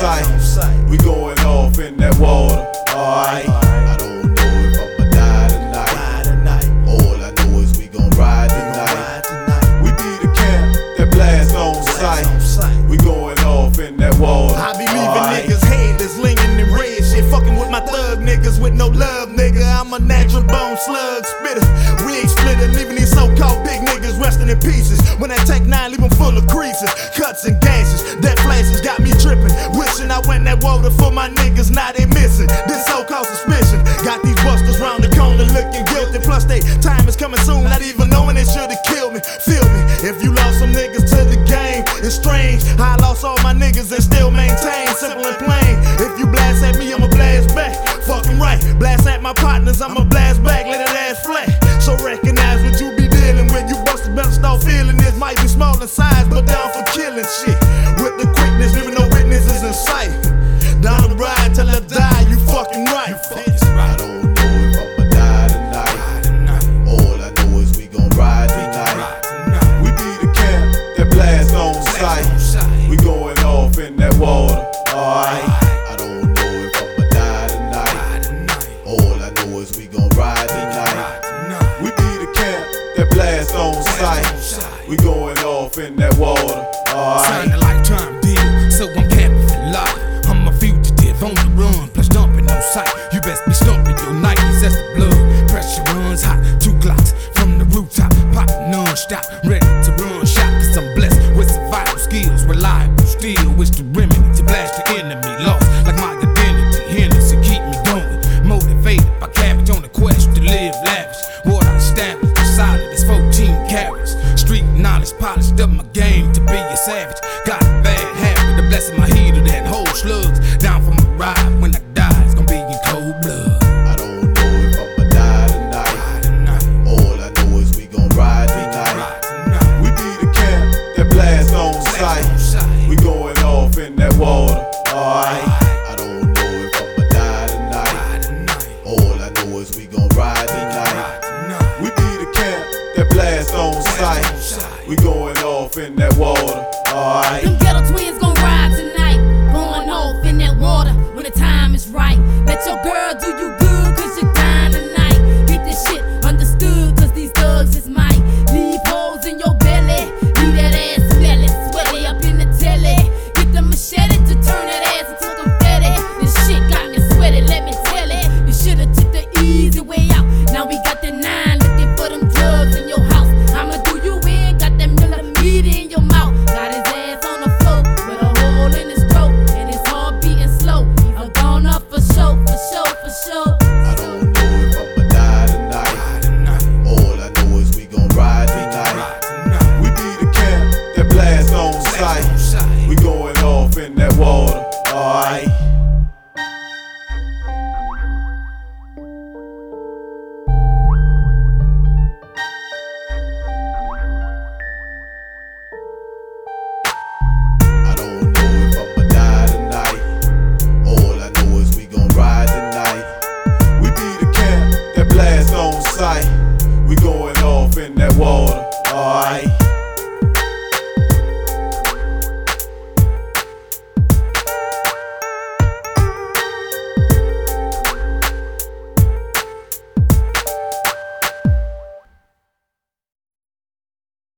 sight. We going off in that water, alright. I don't know if I'ma die tonight. All I know is we gon' ride tonight. We be the camp that blast on sight. We going off in that water. I be leaving niggas headless, lingin' in red shit. Fucking with my thug niggas with no love, nigga. I'm a natural bone slug spitter, We ain't splitter, leaving these so-called big niggas resting in pieces. When I take nine, leave them full of creases, cuts and gashes. That flash has got me water for my niggas, now they missing. This so-called suspicion got these busters round the corner looking guilty. Plus, they time is coming soon, not even knowing they should've killed me. Feel me? If you lost some niggas to the game, it's strange. I lost all my niggas and still maintain. Simple and plain. If you blast at me, I'ma blast back. Fucking right. Blast at my partners, I'ma blast back. Let it ass flat. So recognize what you be dealing with. You busted better start feeling this. Might be small in size, but down for killing shit. With the quickness, leaving no sight. We going off in that water, alright. I don't know if I'ma die tonight. All I know is we gon' ride tonight. We be the camp that blast on sight. We going off in that water, alright. Sign a lifetime deal, so I'm capping for. I'm a fugitive on the run, plus dumping on sight. To blast the enemy, lost like my identity. Hennessy keep me going, motivated by cabbage on the quest to live lavish. What I established, is solid as 14 carats. Street knowledge polished up my game to be a savage. Got a bad habit of blessing my heater that hold slugs We going off in that water, alright. Boy.